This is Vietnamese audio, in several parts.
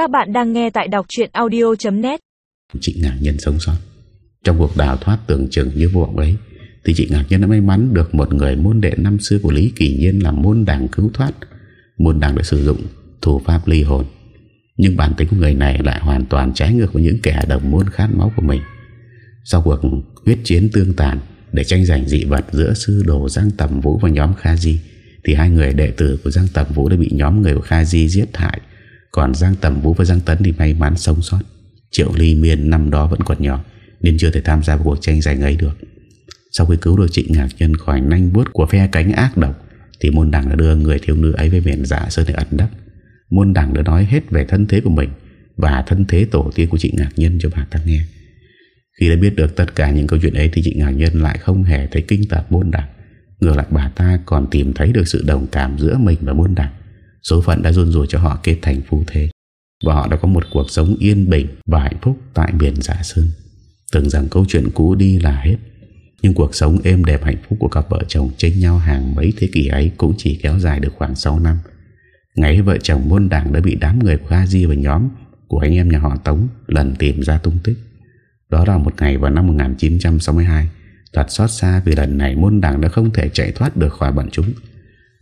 Các bạn đang nghe tại đọc chuyện audio.net Chị Ngạc Nhân sống sót. Trong cuộc đào thoát tưởng chừng như vô vọng ấy, Thì chị Ngạc Nhân đã may mắn được một người môn đệ năm xưa của Lý Kỳ Nhiên làm môn đảng cứu thoát. Môn đảng đã sử dụng thủ pháp ly hồn, Nhưng bản tính của người này lại hoàn toàn trái ngược với những kẻ đồng môn khát máu của mình. Sau cuộc huyết chiến tương tàn Để tranh giành dị vật giữa sư đồ Giang Tầm Vũ và nhóm Kha Di, Thì hai người đệ tử của Giang Tầm Vũ đã bị nhóm người của Kha Di giết hại. Còn Giang Tầm Vũ và Giang Tấn thì may mắn sống sót. Triệu Ly Miên năm đó vẫn còn nhỏ, Nên chưa thể tham gia vào cuộc tranh giành ấy được. Sau khi cứu được chị Ngạc Nhân khỏi nanh bút của phe cánh ác độc, Thì môn đảng đã đưa người thiếu nữ ấy về miền giả Sơn để ẩn đắp Môn đảng đã nói hết về thân thế của mình Và thân thế tổ tiên của chị Ngạc Nhân cho bà ta nghe. Khi đã biết được tất cả những câu chuyện ấy Thì chị Ngạc Nhân lại không hề thấy kinh tạp môn đảng. Ngược lại, bà ta còn tìm thấy được sự đồng cảm giữa mình và môn đảng. Số phận đã run rủi cho họ kết thành phu thế Và họ đã có một cuộc sống yên bình và hạnh phúc tại biển Giả Sơn Tưởng rằng câu chuyện cũ đi là hết, Nhưng cuộc sống êm đẹp hạnh phúc của cặp vợ chồng chênh nhau hàng mấy thế kỷ ấy Cũng chỉ kéo dài được khoảng 6 năm Ngày vợ chồng môn đảng đã bị đám người của Gazi và nhóm của anh em nhà họ Tống lần tìm ra tung tích. Đó là một ngày vào năm 1962. Thật xót xa vì lần này môn đảng đã không thể chạy thoát được khỏi bọn chúng.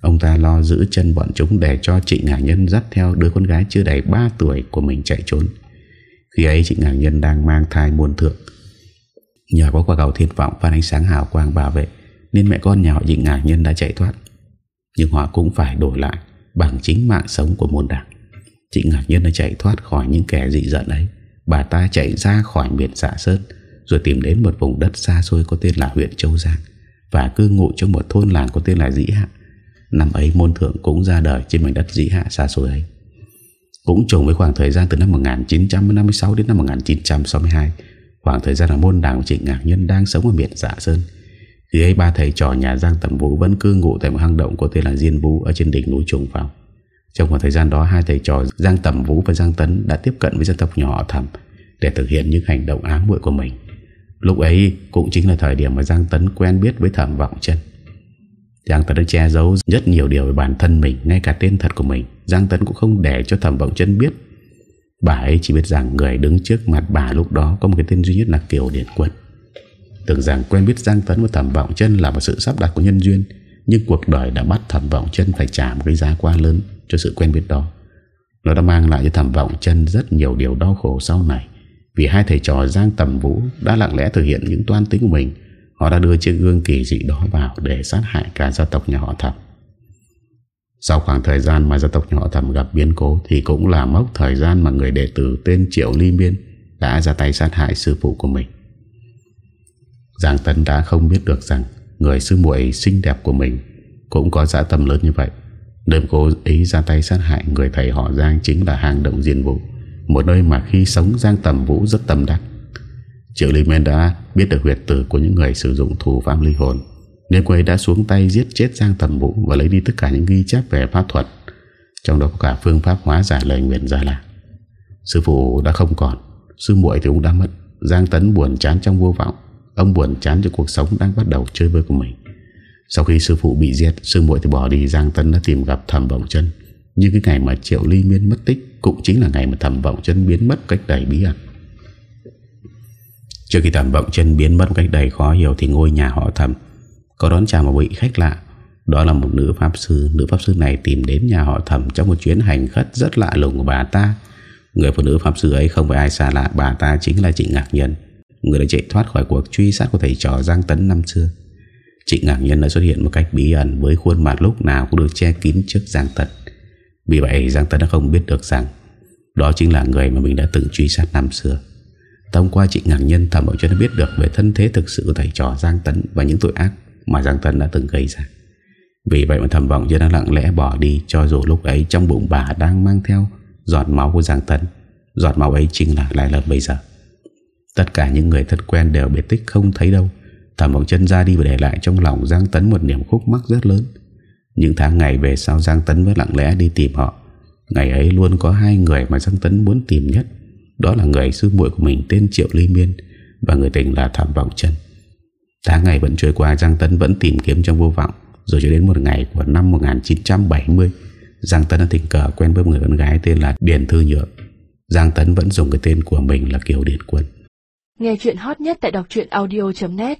Ông ta lo giữ chân bọn chúng để cho chị Ngạc Nhân dắt theo đứa con gái chưa đầy 3 tuổi của mình chạy trốn. Khi ấy chị Ngạc Nhân đang mang thai muôn thượng. Nhờ có quả cầu thiên vọng và ánh sáng hào quang bảo vệ, nên mẹ con nhà họ chị Ngạc Nhân đã chạy thoát. Nhưng họ cũng phải đổi lại bằng chính mạng sống của môn đảng. Chị Ngạc Nhân đã chạy thoát khỏi những kẻ dị dận ấy. Bà ta chạy ra khỏi miền xạ sơn, rồi tìm đến một vùng đất xa xôi có tên là huyện Châu Giang, và cư ngụ trong một thôn làng có tên là Dĩ Hạ. Năm ấy môn thượng cũng ra đời trên mảnh đất Dĩ Hạ xa xôi ấy. Cũng trùng với khoảng thời gian từ năm 1956 đến năm 1962, khoảng thời gian là môn đảng trịnh Ngạc Nhân đang sống ở miền Dạ Sơn. Khi ấy ba thầy trò nhà Giang tẩm Vũ vẫn cư ngụ tại một hang động có tên là Diên Vũ ở trên đỉnh núi Trùng Phong. Trong khoảng thời gian đó hai thầy trò Giang tẩm Vũ và Giang Tấn đã tiếp cận với dân tộc nhỏ thầm để thực hiện những hành động ám muội của mình. Lúc ấy cũng chính là thời điểm mà Giang Tấn quen biết với thẩm vọng chân. Giang Tấn đã che giấu rất nhiều điều về bản thân mình, ngay cả tên thật của mình. Giang Tấn cũng không để cho thẩm vọng chân biết. Bà ấy chỉ biết rằng người đứng trước mặt bà lúc đó có một cái tên duy nhất là Kiều Điển Quân. Tưởng rằng quen biết Giang Tấn và Thẩm Vọng chân là một sự sắp đặt của nhân duyên Nhưng cuộc đời đã bắt Thẩm Vọng chân phải trả một cái giá quá lớn cho sự quen biết đó Nó đã mang lại cho Thẩm Vọng chân rất nhiều điều đau khổ sau này Vì hai thầy trò Giang Tầm Vũ đã lặng lẽ thực hiện những toan tính của mình Họ đã đưa chiếc gương kỳ dị đó vào để sát hại cả gia tộc nhà họ Thẩm Sau khoảng thời gian mà gia tộc nhà họ Thẩm gặp biến cố, Thì cũng là mốc thời gian mà người đệ tử tên Triệu Ly Miên Đã ra tay sát hại sư phụ của mình. Giang Tân đã không biết được rằng Người sư muội xinh đẹp của mình Cũng có dã tâm lớn như vậy. Đêm cô ấy ra tay sát hại Người thầy họ Giang chính là hang động Diên Vũ, Một nơi mà khi sống Giang Tầm Vũ rất tâm đắc. Triệu Lý Men đã biết được huyệt tử Của những người sử dụng thủ pháp ly hồn, Nên cô ấy đã xuống tay giết chết Giang Tầm Vũ Và lấy đi tất cả những ghi chép về pháp thuật, Trong đó có cả phương pháp hóa giải lời nguyện ra là, Sư phụ đã không còn, Sư muội thì cũng đã mất. Giang Tấn buồn chán trong vô vọng, Ông buồn chán cho cuộc sống đang bắt đầu chơi vơi của mình. Sau khi sư phụ bị giết, Sư muội thì bỏ đi, Giang Tấn đã tìm gặp thẩm vọng chân. Nhưng cái ngày mà Triệu Ly Miên mất tích Cũng chính là ngày mà thẩm vọng chân biến mất cách đầy bí ẩn. Trước khi thẩm vọng chân biến mất cách đầy khó hiểu Thì ngôi nhà họ thẩm Có đón chào một vị khách lạ. Đó là một nữ pháp sư. Nữ pháp sư này tìm đến nhà họ thẩm Trong một chuyến hành khất rất lạ lùng của bà ta. Người phụ nữ pháp sư ấy không phải ai xa lạ, Bà ta chính là chị Ngạc Nhân Người đã chạy thoát khỏi cuộc truy sát của thầy trò Giang Tấn năm xưa. Chị Ngạc Nhân đã xuất hiện một cách bí ẩn Với khuôn mặt lúc nào cũng được che kín trước Giang Tấn. Vì vậy Giang Tấn đã không biết được rằng Đó chính là người mà mình đã từng truy sát năm xưa. Thông qua chị Ngạc Nhân Thẩm Bảo cho nó biết được về thân thế thực sự của thầy trò Giang Tấn Và những tội ác mà Giang Tấn đã từng gây ra. Vì vậy mà thẩm vọng cho nó lặng lẽ bỏ đi, Cho dù lúc ấy trong bụng bà đang mang theo Giọt máu của Giang Tấn, Giọt máu ấy chính là Lai Lập bây giờ. Tất cả những người thân quen đều biệt tích không thấy đâu. Thẩm vọng chân ra đi và để lại trong lòng Giang Tấn một niềm khúc mắc rất lớn. Những tháng ngày về sau, Giang Tấn vẫn lặng lẽ đi tìm họ. Ngày ấy luôn có hai người mà Giang Tấn muốn tìm nhất. Đó là người sư muội của mình tên Triệu Ly Miên, Và người tình là Thảm Vọng chân Tháng ngày vẫn trôi qua, Giang Tấn vẫn tìm kiếm trong vô vọng, Rồi cho đến một ngày của năm 1970 Giang Tấn đã tình cờ quen với một người con gái tên là Điền Thư Nhượng Giang Tấn vẫn dùng cái tên của mình là Kiều điền Quân. Nghe chuyện hot nhất tại đọc audio.net